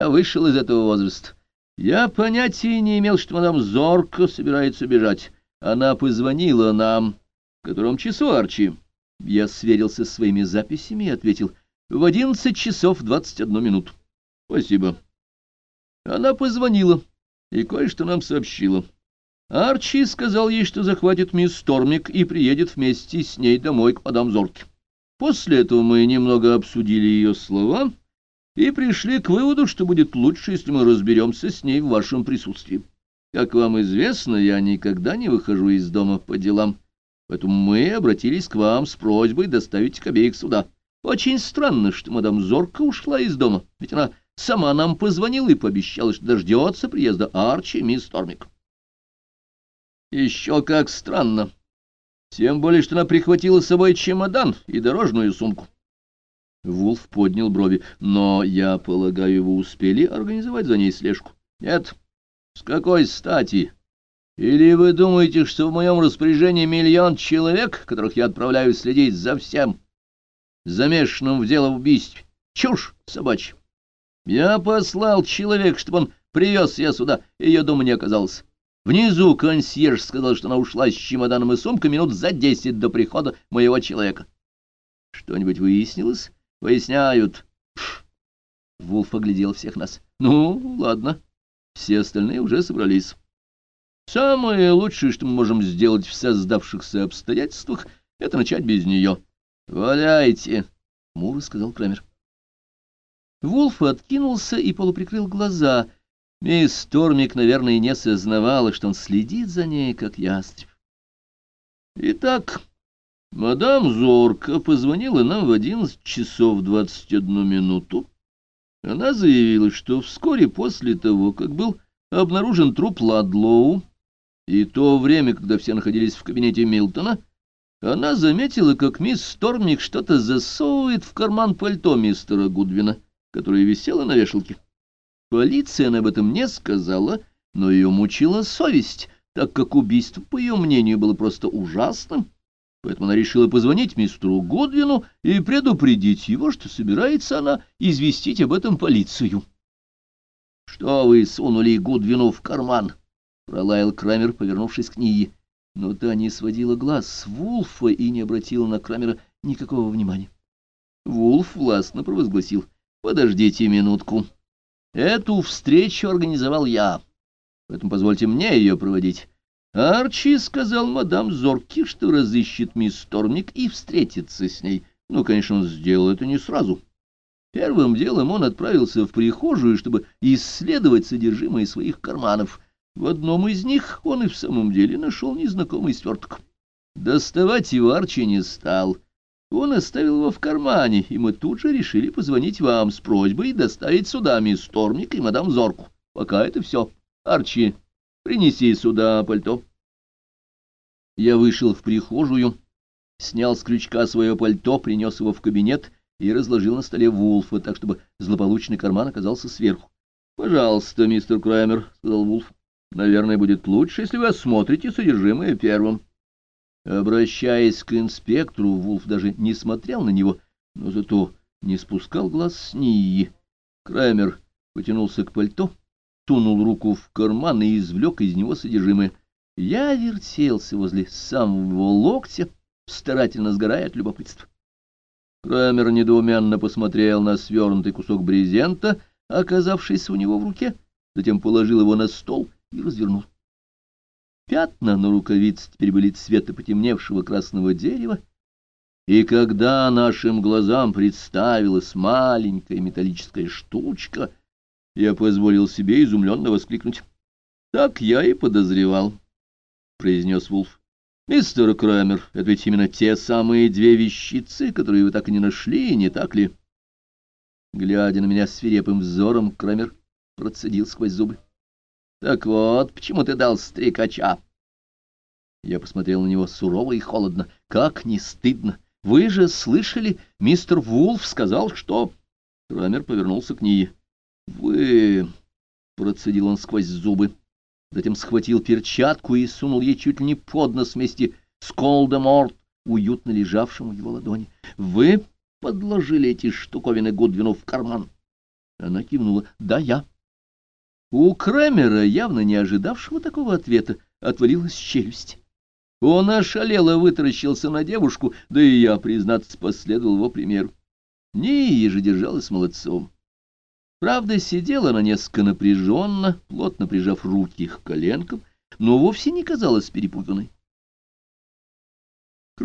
Я вышел из этого возраста. Я понятия не имел, что мадам Зорко собирается бежать. Она позвонила нам. В котором часу, Арчи? Я сверился с своими записями и ответил. В одиннадцать часов двадцать одну минуту. Спасибо. Она позвонила и кое-что нам сообщила. Арчи сказал ей, что захватит мисс Стормик и приедет вместе с ней домой к мадам Зорке. После этого мы немного обсудили ее слова и пришли к выводу, что будет лучше, если мы разберемся с ней в вашем присутствии. Как вам известно, я никогда не выхожу из дома по делам, поэтому мы обратились к вам с просьбой доставить к обеих сюда. Очень странно, что мадам Зорка ушла из дома, ведь она сама нам позвонила и пообещала, что дождется приезда Арчи и мисс Тормик. Еще как странно. Тем более, что она прихватила с собой чемодан и дорожную сумку. Вулф поднял брови. Но, я полагаю, вы успели организовать за ней слежку? Нет. С какой стати? Или вы думаете, что в моем распоряжении миллион человек, которых я отправляю следить за всем, замешанным в дело убийств? Чушь собачья. Я послал человек, чтобы он привез ее сюда, ее дома не оказалось. Внизу консьерж сказал, что она ушла с чемоданом и сумкой минут за десять до прихода моего человека. Что-нибудь выяснилось? Выясняют. Вулф оглядел всех нас. Ну, ладно. Все остальные уже собрались. Самое лучшее, что мы можем сделать в создавшихся обстоятельствах, это начать без нее. «Валяйте!» — Мур сказал Крамер. Вулф откинулся и полуприкрыл глаза. Мисс Тормик, наверное, не сознавала, что он следит за ней, как ястреб. Итак, мадам Зорка позвонила нам в одиннадцать часов двадцать одну минуту. Она заявила, что вскоре после того, как был обнаружен труп Ладлоу, и то время, когда все находились в кабинете Милтона, она заметила, как мисс Стормик что-то засовывает в карман пальто мистера Гудвина которая висела на вешалке. Полиция об этом не сказала, но ее мучила совесть, так как убийство, по ее мнению, было просто ужасным. Поэтому она решила позвонить мистеру Годвину и предупредить его, что собирается она известить об этом полицию. — Что вы сунули Гудвину в карман? — пролаял Крамер, повернувшись к ней. Но та не сводила глаз с Вулфа и не обратила на Крамера никакого внимания. Вулф властно провозгласил — Подождите минутку. Эту встречу организовал я, поэтому позвольте мне ее проводить. Арчи сказал мадам Зорки, что разыщет мисс Тормик и встретится с ней. Ну, конечно, он сделал это не сразу. Первым делом он отправился в прихожую, чтобы исследовать содержимое своих карманов. В одном из них он и в самом деле нашел незнакомый сверток. Доставать его Арчи не стал — он оставил его в кармане, и мы тут же решили позвонить вам с просьбой доставить сюда мисс Тормик и мадам Зорку. Пока это все. Арчи, принеси сюда пальто. Я вышел в прихожую, снял с крючка свое пальто, принес его в кабинет и разложил на столе Вулфа, так чтобы злополучный карман оказался сверху. — Пожалуйста, мистер Краймер, — сказал Вулф. — Наверное, будет лучше, если вы осмотрите содержимое первым. Обращаясь к инспектору, Вулф даже не смотрел на него, но зато не спускал глаз с Нии. Краймер потянулся к пальто, тунул руку в карман и извлек из него содержимое. Я вертелся возле самого локтя, старательно сгорая от любопытства. Крамер недоуменно посмотрел на свернутый кусок брезента, оказавшийся у него в руке, затем положил его на стол и развернул. Пятна на рукавице теперь были цвета потемневшего красного дерева, и когда нашим глазам представилась маленькая металлическая штучка, я позволил себе изумленно воскликнуть. — Так я и подозревал, — произнес Вулф. — Мистер Крамер, это ведь именно те самые две вещицы, которые вы так и не нашли, не так ли? Глядя на меня свирепым взором, Крамер процедил сквозь зубы. Так вот, почему ты дал стрекача? Я посмотрел на него сурово и холодно. Как не стыдно! Вы же слышали, мистер Вулф сказал, что... Крамер повернулся к ней. Вы... Процедил он сквозь зубы. Затем схватил перчатку и сунул ей чуть ли не под нос вместе с Колдеморт, уютно лежавшим в его ладони. Вы подложили эти штуковины Гудвину в карман. Она кивнула. «Да, я». У Крамера, явно не ожидавшего такого ответа, отвалилась челюсть. Он ошалело вытаращился на девушку, да и я, признаться, последовал его примеру. Ния же держалась молодцом. Правда, сидела она несколько напряженно, плотно прижав руки к коленкам, но вовсе не казалась перепуганной.